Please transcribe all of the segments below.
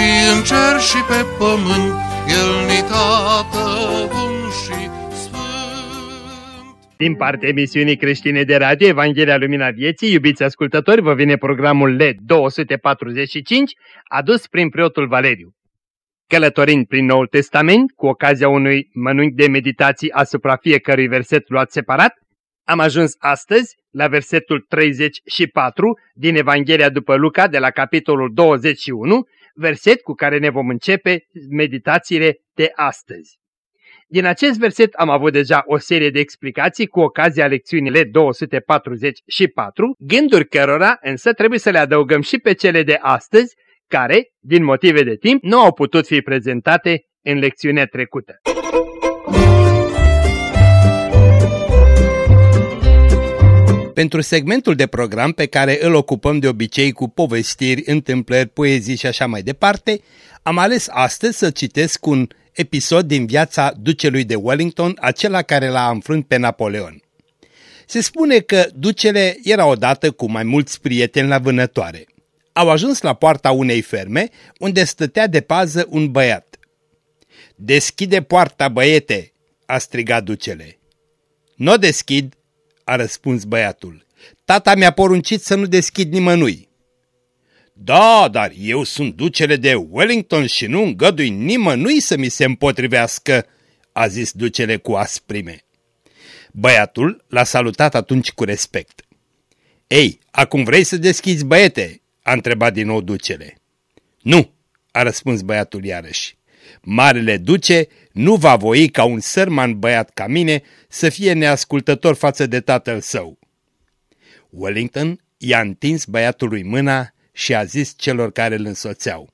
și în cer și pe pământ, El ni tată bun și sfânt. Din partea emisiunii creștine de radio Evanghelia Lumina Vieții, iubiți ascultători, vă vine programul LED 245, adus prin preotul Valeriu. Călătorind prin Noul Testament, cu ocazia unui mănânc de meditații asupra fiecărui verset luat separat, am ajuns astăzi la versetul 34 din Evanghelia după Luca de la capitolul 21, verset cu care ne vom începe meditațiile de astăzi. Din acest verset am avut deja o serie de explicații cu ocazia lecțiunile 244, gânduri cărora însă trebuie să le adăugăm și pe cele de astăzi, care, din motive de timp, nu au putut fi prezentate în lecțiunea trecută. Pentru segmentul de program pe care îl ocupăm de obicei cu povestiri, întâmplări, poezii și așa mai departe, am ales astăzi să citesc un episod din viața ducelui de Wellington, acela care l-a înfrânt pe Napoleon. Se spune că ducele era odată cu mai mulți prieteni la vânătoare. Au ajuns la poarta unei ferme unde stătea de pază un băiat. Deschide poarta, băiete!" a strigat ducele. Nu deschid," a răspuns băiatul. Tata mi-a poruncit să nu deschid nimănui. Da, dar eu sunt ducele de Wellington și nu îngădui nimănui să mi se împotrivească, a zis ducele cu asprime. Băiatul l-a salutat atunci cu respect. Ei, acum vrei să deschizi băiete? a întrebat din nou ducele. Nu, a răspuns băiatul iarăși. Marele duce nu va voi ca un sărman băiat ca mine să fie neascultător față de tatăl său. Wellington i-a întins băiatului mâna și a zis celor care îl însoțeau.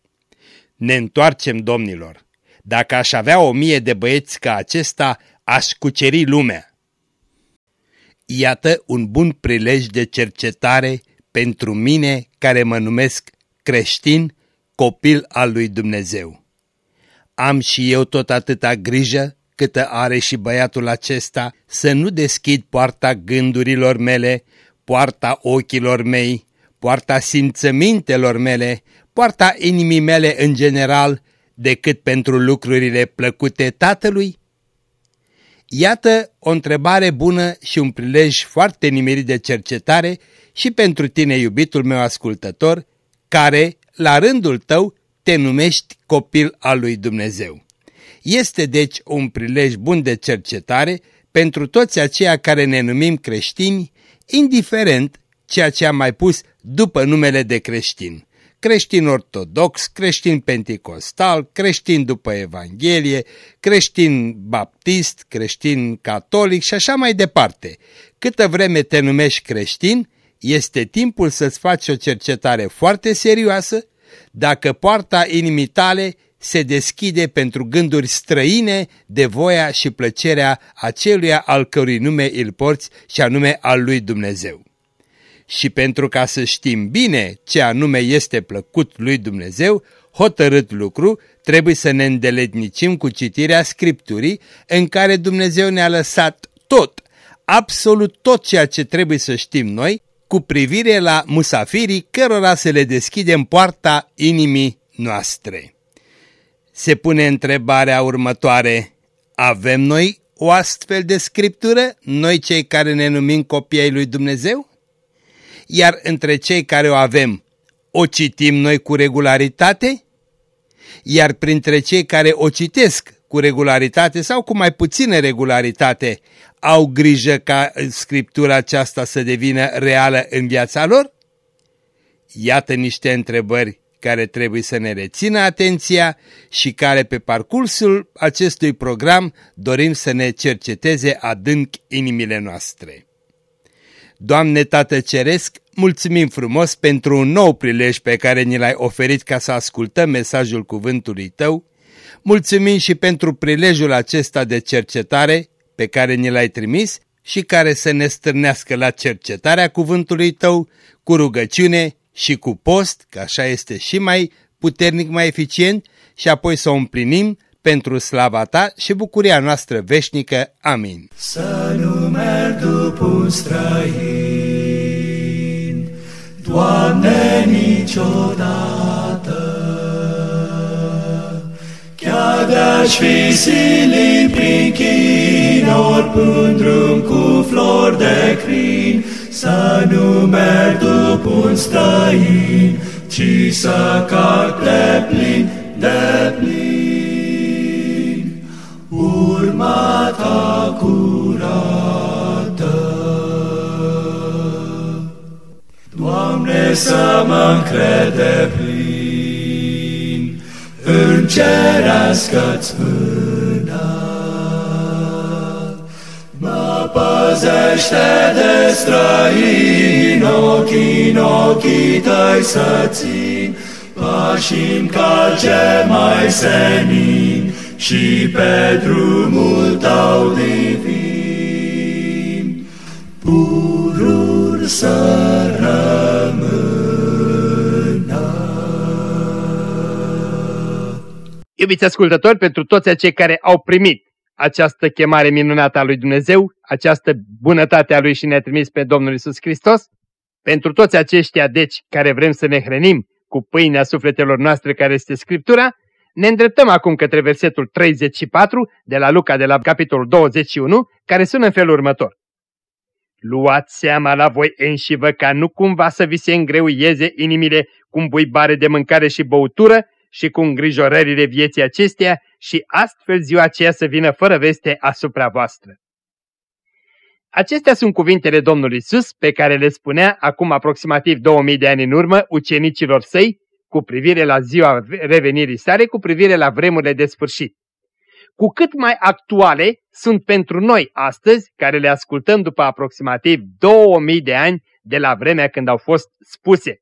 Ne întoarcem, domnilor. Dacă aș avea o mie de băieți ca acesta, aș cuceri lumea. Iată un bun prilej de cercetare pentru mine care mă numesc creștin, copil al lui Dumnezeu. Am și eu tot atâta grijă câtă are și băiatul acesta să nu deschid poarta gândurilor mele, poarta ochilor mei, poarta simțămintelor mele, poarta inimii mele în general, decât pentru lucrurile plăcute Tatălui? Iată o întrebare bună și un prilej foarte nimerit de cercetare și pentru tine, iubitul meu ascultător, care, la rândul tău, te numești copil al lui Dumnezeu. Este deci un prilej bun de cercetare pentru toți aceia care ne numim creștini, indiferent ceea ce am mai pus după numele de creștin. Creștin ortodox, creștin penticostal, creștin după Evanghelie, creștin baptist, creștin catolic și așa mai departe. Câtă vreme te numești creștin, este timpul să-ți faci o cercetare foarte serioasă dacă poarta inimii tale se deschide pentru gânduri străine de voia și plăcerea aceluia al cărui nume îl porți și anume al lui Dumnezeu. Și pentru ca să știm bine ce anume este plăcut lui Dumnezeu, hotărât lucru, trebuie să ne îndeletnicim cu citirea Scripturii în care Dumnezeu ne-a lăsat tot, absolut tot ceea ce trebuie să știm noi cu privire la musafirii cărora să le deschidem poarta inimii noastre. Se pune întrebarea următoare, avem noi o astfel de scriptură, noi cei care ne numim copii ai lui Dumnezeu? Iar între cei care o avem, o citim noi cu regularitate? Iar printre cei care o citesc cu regularitate sau cu mai puțină regularitate, au grijă ca scriptura aceasta să devină reală în viața lor? Iată niște întrebări care trebuie să ne rețină atenția și care pe parcursul acestui program dorim să ne cerceteze adânc inimile noastre. Doamne Tată Ceresc, mulțumim frumos pentru un nou prilej pe care ni l-ai oferit ca să ascultăm mesajul cuvântului Tău. Mulțumim și pentru prilejul acesta de cercetare pe care ni l-ai trimis și care să ne stârnească la cercetarea cuvântului Tău cu rugăciune și cu post, că așa este și mai puternic, mai eficient, și apoi să o împlinim pentru slava Ta și bucuria noastră veșnică. Amin. Să nu merg după un străin, Doamne, niciodată, Chiar de-aș fi silit prin chinori, Până drum cu flori de crin, Să nu merg după un străin, Ci să cac de plin, de plin. Urma ta curată. Doamne, să mă încrede plin în cerească-ți păzește de străin, ochii în ochii tăi să țin, pașim calce mai senin și pe drumul tău divin. Purur să rămână. Iubiți ascultători, pentru toți acei care au primit această chemare minunată a lui Dumnezeu, această bunătate a lui și ne-a trimis pe Domnul Isus Hristos, pentru toți aceștia, deci, care vrem să ne hrănim cu pâinea sufletelor noastre care este Scriptura, ne îndreptăm acum către versetul 34 de la Luca de la capitolul 21, care sună în felul următor. Luați seama la voi înșivă ca nu cumva să vi se îngreuieze inimile cu buibare de mâncare și băutură și cu îngrijorările vieții acesteia și astfel ziua aceea să vină fără veste asupra voastră. Acestea sunt cuvintele Domnului Isus pe care le spunea acum aproximativ 2000 de ani în urmă ucenicilor săi cu privire la ziua revenirii sale, cu privire la vremurile de sfârșit. Cu cât mai actuale sunt pentru noi astăzi, care le ascultăm după aproximativ 2000 de ani de la vremea când au fost spuse.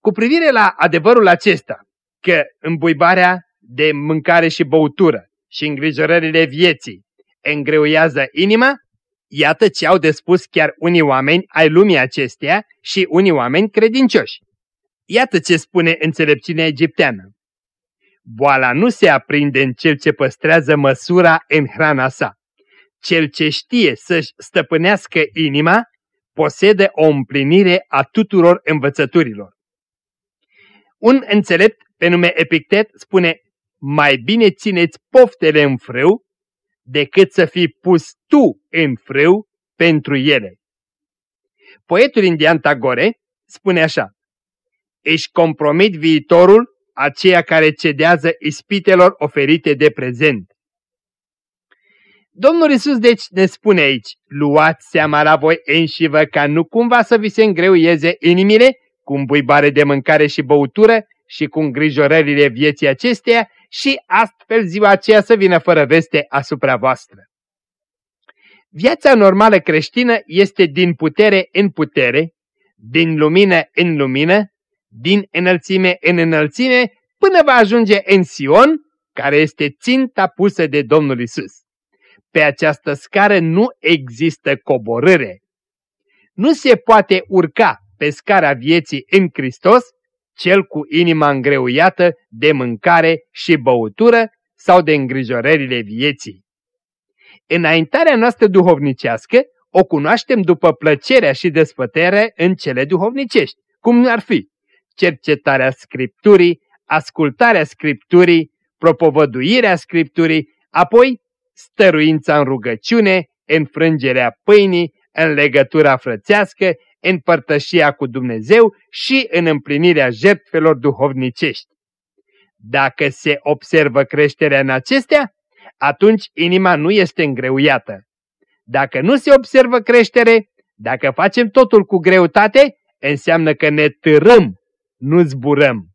Cu privire la adevărul acesta, că îmbuibarea de mâncare și băutură și îngrijorările vieții îngreuiază inima, iată ce au de spus chiar unii oameni ai lumii acesteia și unii oameni credincioși. Iată ce spune înțelepciunea egipteană. Boala nu se aprinde în cel ce păstrează măsura în hrana sa. Cel ce știe să-și stăpânească inima, posede o împlinire a tuturor învățăturilor. Un înțelept pe nume Epictet spune, mai bine țineți poftele în frâu decât să fii pus tu în frâu pentru ele. Poetul indian Tagore spune așa, își compromit viitorul aceia care cedează ispitelor oferite de prezent. Domnul Isus deci ne spune aici, luați seama la voi înșivă ca nu cumva să vi se îngreuieze inimile cu îmbuibare de mâncare și băutură și cu îngrijorările vieții acesteia și astfel ziua aceea să vină fără veste asupra voastră. Viața normală creștină este din putere în putere, din lumină în lumină, din înălțime în înălțime, până va ajunge în Sion, care este ținta pusă de Domnul Isus. Pe această scară nu există coborâre. Nu se poate urca pe scara vieții în Hristos cel cu inima îngreuiată de mâncare și băutură sau de îngrijorările vieții. Înaintarea noastră duhovnicească o cunoaștem după plăcerea și desfăterea în cele duhovnicești, cum ar fi cercetarea Scripturii, ascultarea Scripturii, propovăduirea Scripturii, apoi stăruința în rugăciune, înfrângerea pâinii, în legătura frățească, în părtășia cu Dumnezeu și în împlinirea jertfelor duhovnicești. Dacă se observă creșterea în acestea, atunci inima nu este îngreuiată. Dacă nu se observă creștere, dacă facem totul cu greutate, înseamnă că ne târâm, nu zburăm.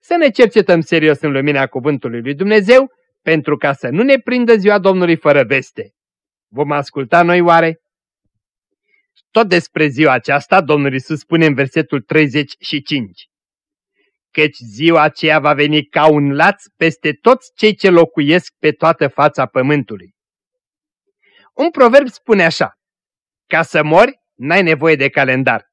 Să ne cercetăm serios în lumina cuvântului lui Dumnezeu, pentru ca să nu ne prindă ziua Domnului fără veste. Vom asculta noi oare? Tot despre ziua aceasta, Domnul Isus spune în versetul 35. Căci ziua aceea va veni ca un laț peste toți cei ce locuiesc pe toată fața pământului. Un proverb spune așa, ca să mori, n-ai nevoie de calendar.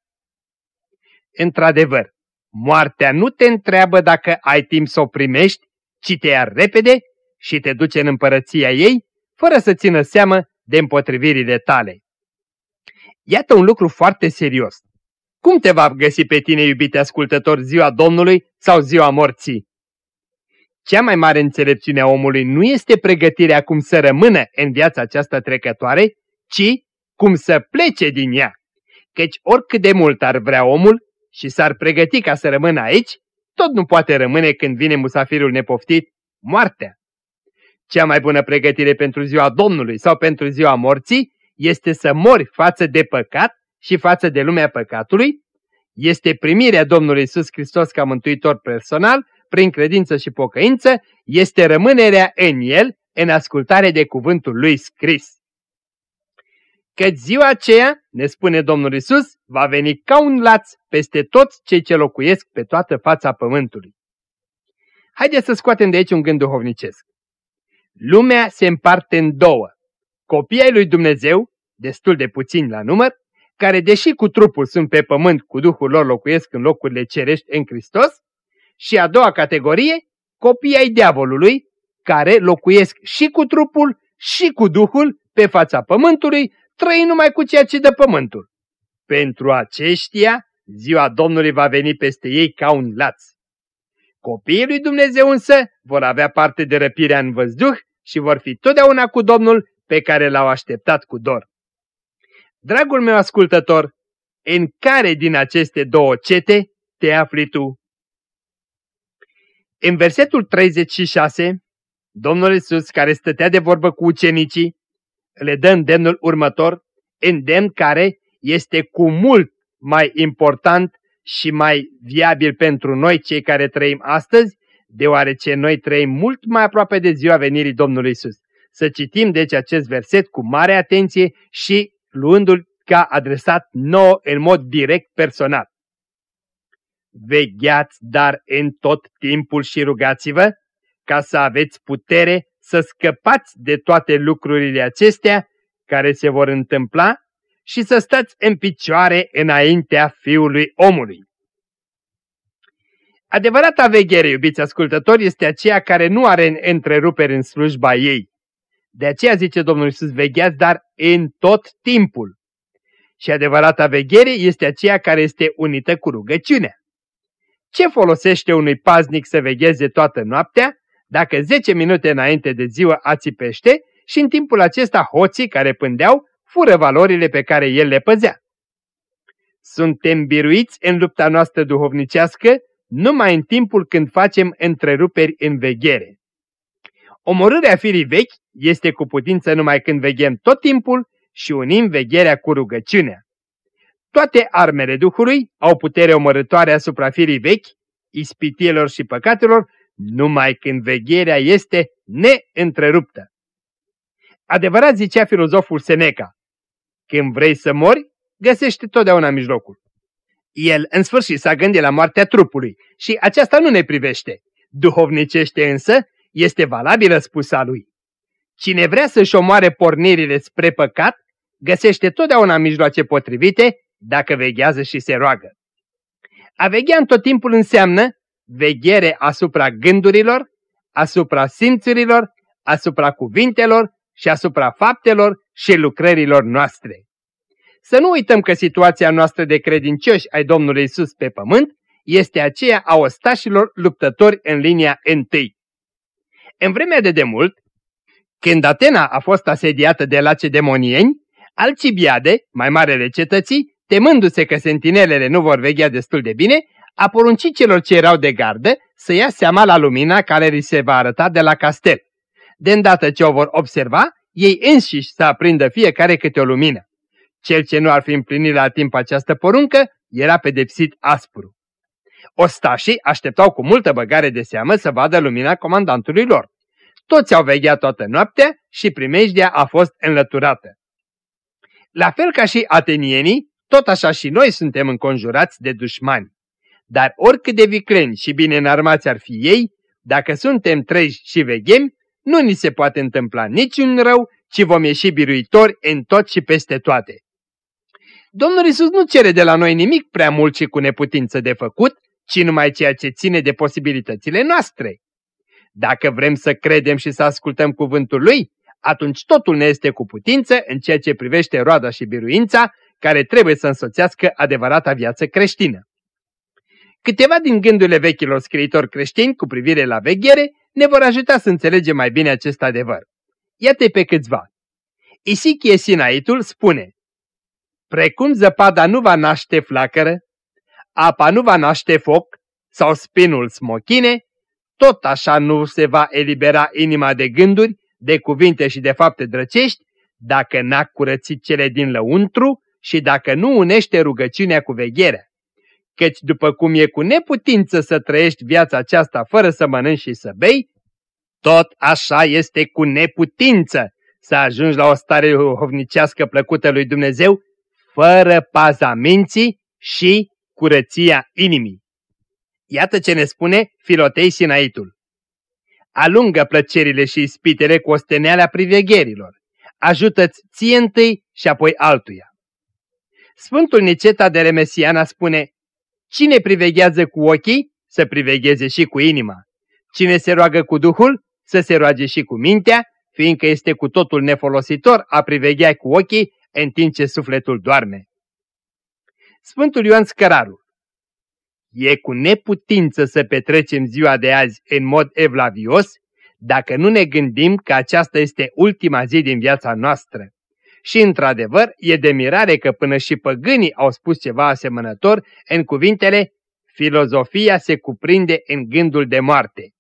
Într-adevăr, moartea nu te întreabă dacă ai timp să o primești, ci te ia repede și te duce în împărăția ei, fără să țină seamă de împotrivirile tale. Iată un lucru foarte serios. Cum te va găsi pe tine, iubite ascultător, ziua Domnului sau ziua morții? Cea mai mare înțelepciune a omului nu este pregătirea cum să rămână în viața aceasta trecătoare, ci cum să plece din ea. Căci oricât de mult ar vrea omul și s-ar pregăti ca să rămână aici, tot nu poate rămâne când vine musafirul nepoftit, moartea. Cea mai bună pregătire pentru ziua Domnului sau pentru ziua morții este să mori față de păcat și față de lumea păcatului, este primirea Domnului Isus Hristos ca mântuitor personal, prin credință și pocăință, este rămânerea în El, în ascultare de cuvântul lui scris. Că ziua aceea, ne spune Domnul Isus, va veni ca un laț peste toți cei ce locuiesc pe toată fața pământului. Haideți să scoatem de aici un gând duhovnicesc. Lumea se împarte în două. Copiii ai lui Dumnezeu, destul de puțini la număr, care deși cu trupul sunt pe pământ, cu Duhul lor locuiesc în locurile cerești în Hristos, și a doua categorie, copiii ai diavolului, care locuiesc și cu trupul și cu Duhul pe fața pământului, trăi numai cu ceea ce dă pământul. Pentru aceștia, ziua Domnului va veni peste ei ca un laț. Copiii lui Dumnezeu însă vor avea parte de răpirea în văzduh și vor fi totdeauna cu Domnul pe care l-au așteptat cu dor. Dragul meu ascultător, în care din aceste două cete te afli tu? În versetul 36, Domnul Isus, care stătea de vorbă cu ucenicii, le dă îndemnul următor, îndemn care este cu mult mai important și mai viabil pentru noi cei care trăim astăzi, deoarece noi trăim mult mai aproape de ziua venirii Domnului Isus. Să citim deci acest verset cu mare atenție și luându-l ca adresat nouă în mod direct personal. Vegheați dar în tot timpul și rugați-vă ca să aveți putere să scăpați de toate lucrurile acestea care se vor întâmpla și să stați în picioare înaintea Fiului omului. Adevărata veghere, iubiți ascultători, este aceea care nu are întreruperi în slujba ei. De aceea zice Domnul Iisus, vegheați, dar în tot timpul. Și adevărata veghere este aceea care este unită cu rugăciunea. Ce folosește unui paznic să vegheze toată noaptea dacă 10 minute înainte de ziua ațipește și în timpul acesta hoții care pândeau fură valorile pe care el le păzea? Suntem biruiți în lupta noastră duhovnicească numai în timpul când facem întreruperi în veghere. Omorârea firii vechi este cu putință numai când veghem tot timpul și unim vegherea cu rugăciunea. Toate armele Duhului au putere omorătoare asupra firii vechi, ispitielor și păcatelor, numai când vegherea este neîntreruptă. Adevărat zicea filozoful Seneca, când vrei să mori, găsește totdeauna mijlocul. El, în sfârșit, s-a gândit la moartea trupului și aceasta nu ne privește. Duhovnicește însă, este valabilă spusa lui. Cine vrea să-și omoare pornirile spre păcat, găsește totdeauna mijloace potrivite dacă veghează și se roagă. A veghea în tot timpul înseamnă veghere asupra gândurilor, asupra simțurilor, asupra cuvintelor și asupra faptelor și lucrărilor noastre. Să nu uităm că situația noastră de credincioși ai Domnului Isus pe pământ este aceea a ostașilor luptători în linia întâi. În vremea de demult, când Atena a fost asediată de lacedemonieni, Alcibiade, mai marele cetății, temându-se că sentinelele nu vor veghea destul de bine, a poruncit celor ce erau de gardă să ia seama la lumina care li se va arăta de la castel. De îndată ce o vor observa, ei înșiși să aprindă fiecare câte o lumină. Cel ce nu ar fi împlinit la timp această poruncă era pedepsit aspru. Ostașii așteptau cu multă băgare de seamă să vadă lumina comandantului lor. Toți au vegheat toată noaptea și primejdia a fost înlăturată. La fel ca și atenienii, tot așa și noi suntem înconjurați de dușmani. Dar oricât de vicleni și bine înarmați ar fi ei, dacă suntem treji și veghem, nu ni se poate întâmpla niciun rău, ci vom ieși biruitori în tot și peste toate. Domnul Isus nu cere de la noi nimic prea mult și cu neputință de făcut, ci numai ceea ce ține de posibilitățile noastre. Dacă vrem să credem și să ascultăm cuvântul Lui, atunci totul ne este cu putință în ceea ce privește roada și biruința care trebuie să însoțească adevărata viață creștină. Câteva din gândurile vechilor scriitori creștini cu privire la veghere ne vor ajuta să înțelegem mai bine acest adevăr. Iată pe câțiva. Isichie Sinaitul spune Precum zăpada nu va naște flacără, apa nu va naște foc sau spinul smochine, tot așa nu se va elibera inima de gânduri, de cuvinte și de fapte drăcești, dacă n-a curățit cele din lăuntru și dacă nu unește rugăciunea cu vegherea. Căci după cum e cu neputință să trăiești viața aceasta fără să mănânci și să bei, tot așa este cu neputință să ajungi la o stare hovnicească plăcută lui Dumnezeu, fără paza minții și curăția inimii. Iată ce ne spune Filotei Sinaitul. Alungă plăcerile și ispitele cu osteneala privegherilor. Ajută-ți ție întâi și apoi altuia. Sfântul Niceta de Remesiana spune, Cine priveghează cu ochii, să privegheze și cu inima. Cine se roagă cu Duhul, să se roage și cu mintea, fiindcă este cu totul nefolositor a priveghea cu ochii în timp ce sufletul doarme. Sfântul Ioan Scăraru E cu neputință să petrecem ziua de azi în mod evlavios dacă nu ne gândim că aceasta este ultima zi din viața noastră. Și într-adevăr, e de mirare că până și păgânii au spus ceva asemănător în cuvintele Filozofia se cuprinde în gândul de moarte.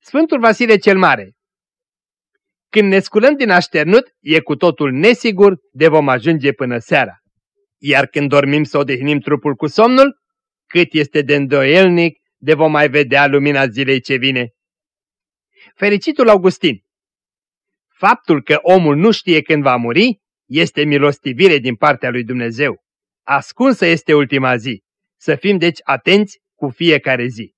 Sfântul Vasile cel Mare Când ne sculăm din așternut, e cu totul nesigur de vom ajunge până seara. Iar când dormim să odihnim trupul cu somnul, cât este de îndoielnic de vom mai vedea lumina zilei ce vine. Fericitul Augustin Faptul că omul nu știe când va muri este milostivire din partea lui Dumnezeu. Ascunsă este ultima zi. Să fim deci atenți cu fiecare zi.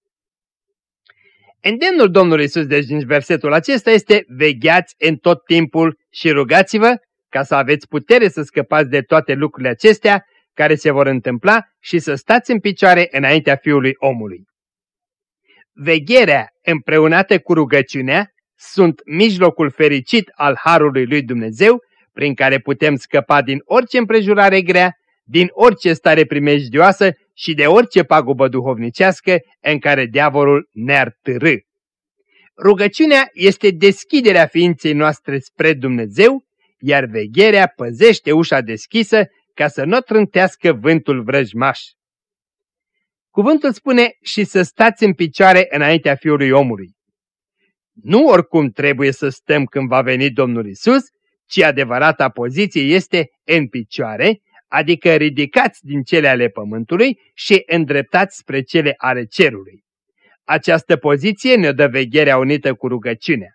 Îndemnul Domnului Iisus deci din versetul acesta este vegheați în tot timpul și rugați-vă ca să aveți putere să scăpați de toate lucrurile acestea care se vor întâmpla și să stați în picioare înaintea Fiului omului. Vegherea împreunată cu rugăciunea sunt mijlocul fericit al Harului lui Dumnezeu, prin care putem scăpa din orice împrejurare grea, din orice stare primejdioasă și de orice pagubă duhovnicească în care diavolul ne-ar târâ. Rugăciunea este deschiderea ființei noastre spre Dumnezeu, iar vegherea păzește ușa deschisă ca să nu trântească vântul vrăjmaș. Cuvântul spune și să stați în picioare înaintea Fiului omului. Nu oricum trebuie să stăm când va veni Domnul Isus, ci adevărata poziție este în picioare, adică ridicați din cele ale pământului și îndreptați spre cele ale cerului. Această poziție ne dă vegherea unită cu rugăciunea.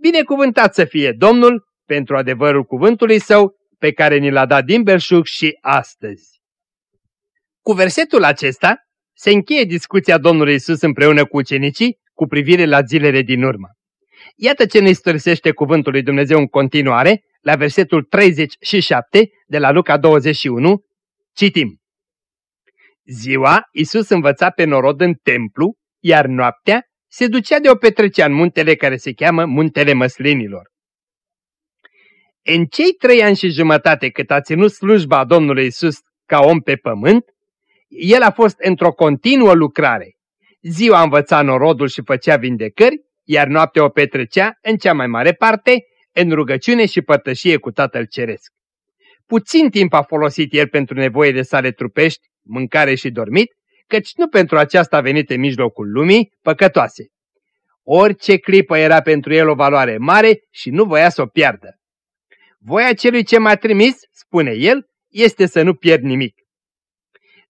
Binecuvântat să fie Domnul pentru adevărul cuvântului său pe care ni l-a dat din belșug și astăzi. Cu versetul acesta se încheie discuția Domnului Isus împreună cu ucenicii cu privire la zilele din urmă. Iată ce ne istorisește cuvântul lui Dumnezeu în continuare, la versetul 37 de la Luca 21, citim. Ziua, Isus învăța pe norod în templu, iar noaptea se ducea de o petrecea în muntele care se cheamă Muntele Măslinilor. În cei trei ani și jumătate cât a ținut slujba Domnului Isus ca om pe pământ, el a fost într-o continuă lucrare. Ziua învăța norodul și făcea vindecări, iar noaptea o petrecea, în cea mai mare parte, în rugăciune și părtășie cu Tatăl Ceresc. Puțin timp a folosit el pentru nevoile sale trupești, mâncare și dormit, căci nu pentru aceasta a venit în mijlocul lumii păcătoase. Orice clipă era pentru el o valoare mare și nu voia să o piardă. Voia celui ce m-a trimis, spune el, este să nu pierd nimic.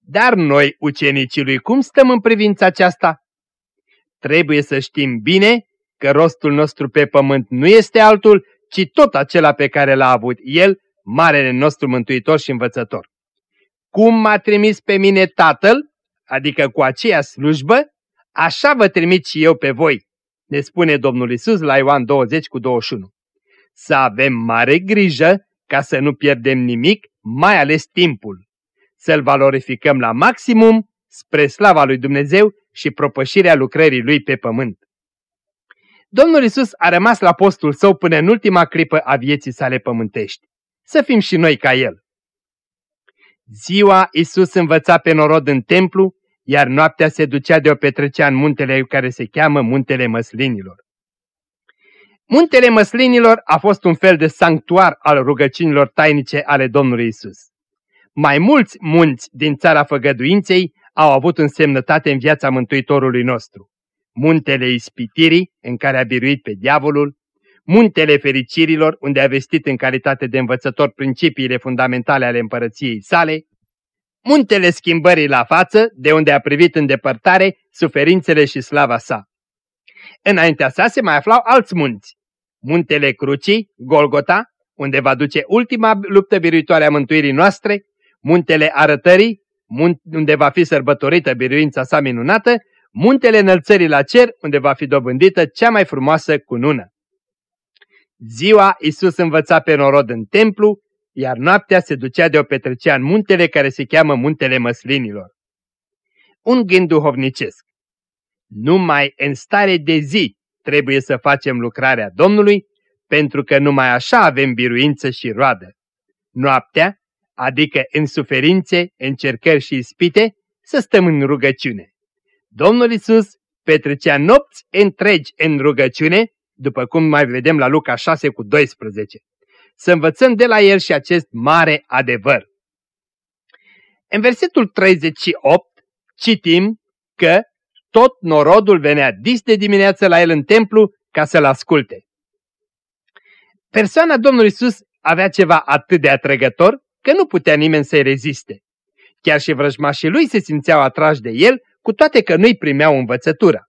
Dar noi, ucenicii lui, cum stăm în privința aceasta? Trebuie să știm bine că rostul nostru pe pământ nu este altul, ci tot acela pe care l-a avut el, Marele nostru Mântuitor și Învățător. Cum m-a trimis pe mine Tatăl, adică cu aceea slujbă, așa vă trimit și eu pe voi, ne spune Domnul Isus la Ioan 20 cu 21. Să avem mare grijă ca să nu pierdem nimic, mai ales timpul. Să-l valorificăm la maximum spre slava lui Dumnezeu și propășirea lucrării lui pe pământ. Domnul Isus a rămas la postul său până în ultima clipă a vieții sale pământești. Să fim și noi ca el. Ziua Isus învăța pe norod în templu, iar noaptea se ducea de o petrecea în muntele care se cheamă Muntele Măslinilor. Muntele Măslinilor a fost un fel de sanctuar al rugăciunilor tainice ale Domnului Isus. Mai mulți munți din țara făgăduinței au avut însemnătate în viața Mântuitorului nostru. Muntele Ispitirii, în care a biruit pe diavolul, Muntele Fericirilor, unde a vestit în calitate de învățător principiile fundamentale ale împărăției sale, Muntele Schimbării la față, de unde a privit în depărtare suferințele și slava sa. Înaintea sa se mai aflau alți munți. Muntele Crucii, Golgota, unde va duce ultima luptă biruitoare a mântuirii noastre, Muntele Arătării, unde va fi sărbătorită biruința sa minunată, Muntele Înălțării la cer, unde va fi dobândită cea mai frumoasă cunună. Ziua Isus învăța pe norod în templu, iar noaptea se ducea de o petrecea în muntele care se cheamă Muntele Măslinilor. Un gând duhovnicesc. Numai în stare de zi trebuie să facem lucrarea Domnului, pentru că numai așa avem biruință și roadă. Noaptea, adică în suferințe, încercări și ispite, să stăm în rugăciune. Domnul Isus petrecea nopți întregi în rugăciune, după cum mai vedem la Luca 6 cu 12. Să învățăm de la el și acest mare adevăr. În versetul 38 citim că tot norodul venea dis de dimineață la el în templu ca să-l asculte. Persoana Domnului Isus avea ceva atât de atrăgător că nu putea nimeni să-i reziste. Chiar și vrăjmașii lui se simțeau atrași de el, cu toate că nu-i primeau învățătura.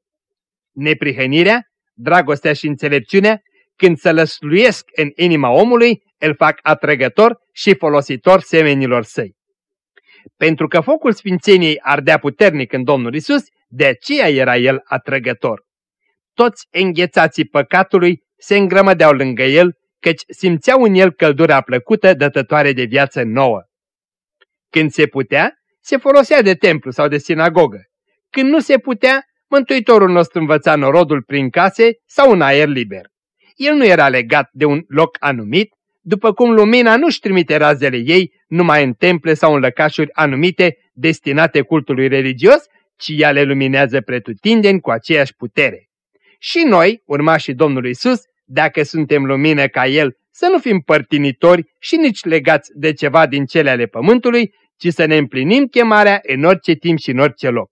Neprihănirea, dragostea și înțelepciunea, când se lăsluiesc în inima omului, îl fac atrăgător și folositor semenilor săi. Pentru că focul sfințeniei ardea puternic în Domnul Isus, de aceea era el atrăgător. Toți înghețații păcatului se îngrămădeau lângă el, căci simțeau în el căldura plăcută dătătoare de viață nouă. Când se putea, se folosea de templu sau de sinagogă. Când nu se putea, Mântuitorul nostru învăța norodul prin case sau în aer liber. El nu era legat de un loc anumit, după cum lumina nu-și trimite razele ei numai în temple sau în lăcașuri anumite destinate cultului religios, ci ea le luminează pretutindeni cu aceeași putere. Și noi, urmașii Domnului Isus, dacă suntem lumină ca El, să nu fim părtinitori și nici legați de ceva din cele ale pământului, ci să ne împlinim chemarea în orice timp și în orice loc.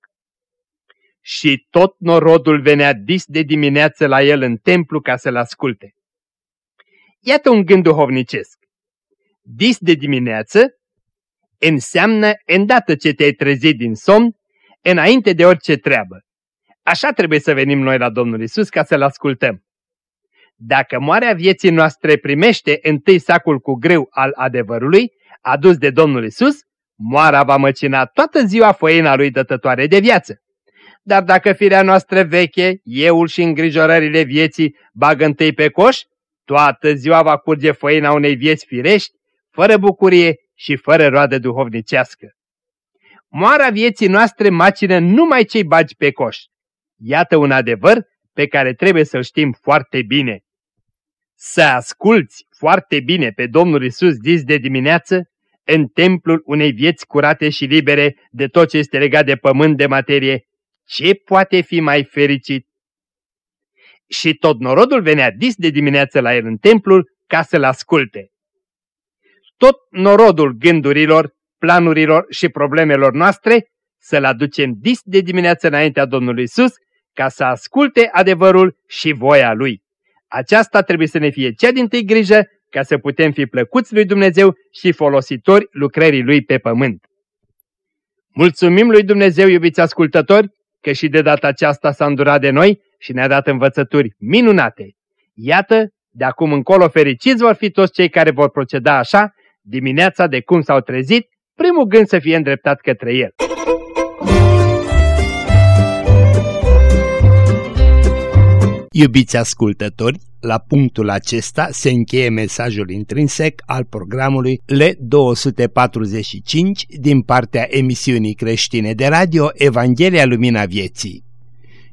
Și tot norodul venea dis de dimineață la el în templu ca să-l asculte. Iată un gând duhovnicesc. Dis de dimineață înseamnă îndată ce te-ai trezit din somn, înainte de orice treabă. Așa trebuie să venim noi la Domnul Isus ca să-L ascultăm. Dacă moarea vieții noastre primește întâi sacul cu greu al adevărului, adus de Domnul Isus, moara va măcina toată ziua făina lui dătătoare de viață. Dar dacă firea noastră veche, euul și îngrijorările vieții bagă întâi pe coș, toată ziua va curge făina unei vieți firești, fără bucurie și fără roadă duhovnicească. Moara vieții noastre macină numai cei bagi pe coș. Iată un adevăr pe care trebuie să-l știm foarte bine. Să asculți foarte bine pe Domnul Isus dis de dimineață în templul unei vieți curate și libere de tot ce este legat de pământ de materie, ce poate fi mai fericit? Și tot norodul venea dis de dimineață la el în templul ca să-l asculte. Tot norodul gândurilor, planurilor și problemelor noastre să-l aducem dis de dimineață înaintea Domnului Isus ca să asculte adevărul și voia Lui. Aceasta trebuie să ne fie cea din tâi grijă ca să putem fi plăcuți lui Dumnezeu și folositori lucrării Lui pe pământ. Mulțumim lui Dumnezeu, iubiți ascultători, că și de data aceasta s-a îndurat de noi și ne-a dat învățături minunate. Iată, de acum încolo fericiți vor fi toți cei care vor proceda așa, Dimineața de cum s-au trezit, primul gând să fie îndreptat către el. Iubiți ascultători, la punctul acesta se încheie mesajul intrinsec al programului L245 din partea emisiunii creștine de radio Evanghelia Lumina Vieții.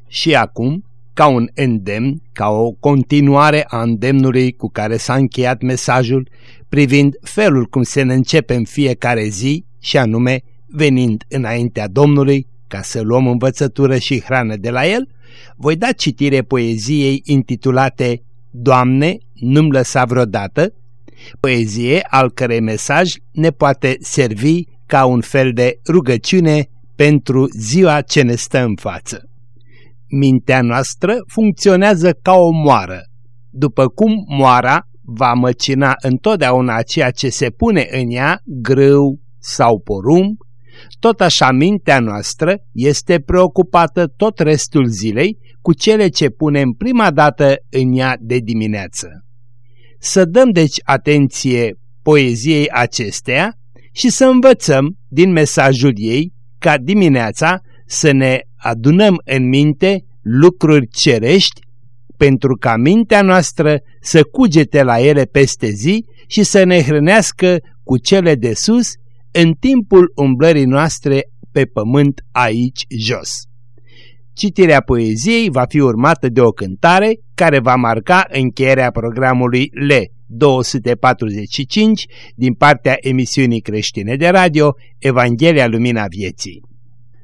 Și acum, ca un îndemn, ca o continuare a îndemnului cu care s-a încheiat mesajul privind felul cum se ne începe în fiecare zi și anume venind înaintea Domnului ca să luăm învățătură și hrană de la El, voi da citire poeziei intitulate Doamne, nu-mi lăsa vreodată, poezie al cărei mesaj ne poate servi ca un fel de rugăciune pentru ziua ce ne stă în față. Mintea noastră funcționează ca o moară. După cum moara va măcina întotdeauna ceea ce se pune în ea, grâu sau porumb, tot așa mintea noastră este preocupată tot restul zilei cu cele ce punem prima dată în ea de dimineață. Să dăm deci atenție poeziei acesteia și să învățăm din mesajul ei ca dimineața să ne adunăm în minte lucruri cerești pentru ca mintea noastră să cugete la ele peste zi și să ne hrănească cu cele de sus în timpul umblării noastre pe pământ aici jos. Citirea poeziei va fi urmată de o cântare care va marca încheierea programului L 245 din partea emisiunii creștine de radio Evanghelia Lumina Vieții.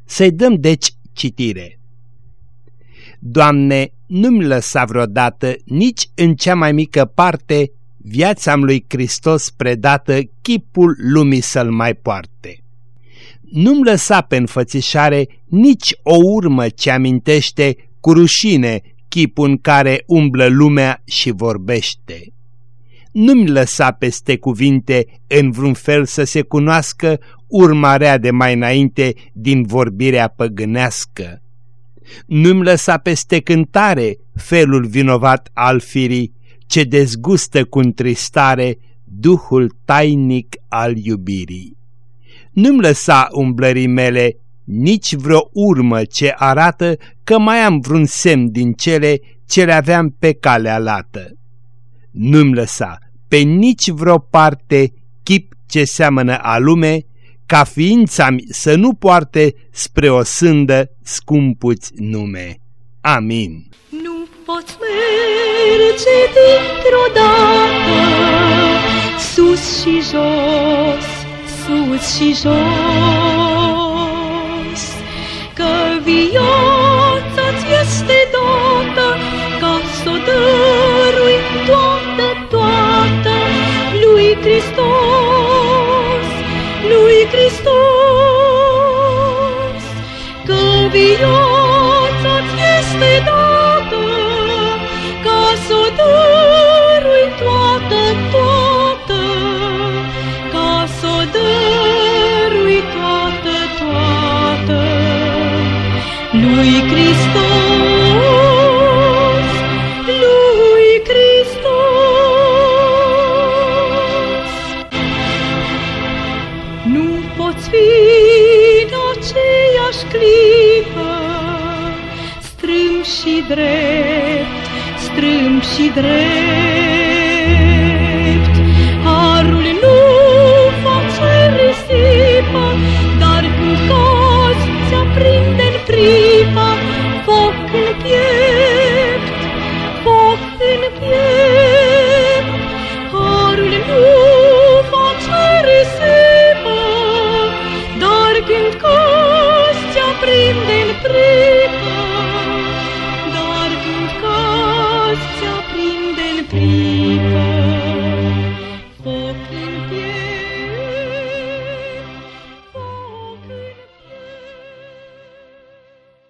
Să-i dăm deci citire. Doamne, nu-mi lăsa vreodată nici în cea mai mică parte viața lui Hristos predată chipul lumii să-l mai poarte. Nu-mi lăsa pe înfățișare nici o urmă ce amintește cu rușine chipul în care umblă lumea și vorbește. Nu-mi lăsa peste cuvinte în vreun fel să se cunoască urmarea de mai înainte din vorbirea păgânească. Nu-mi lăsa peste cântare felul vinovat al firii, ce dezgustă cu întristare Duhul tainic al iubirii. Nu-mi lăsa umblării mele nici vreo urmă ce arată că mai am vreun semn din cele ce le aveam pe calea lată. Nu-mi lăsa pe nici vreo parte chip ce seamănă a lume, ca ființa să nu poarte spre o sândă scumpuți nume. Amin. Nu poți merge dintr-o dată sus și jos, sus și jos, că viața-ți este dată considéré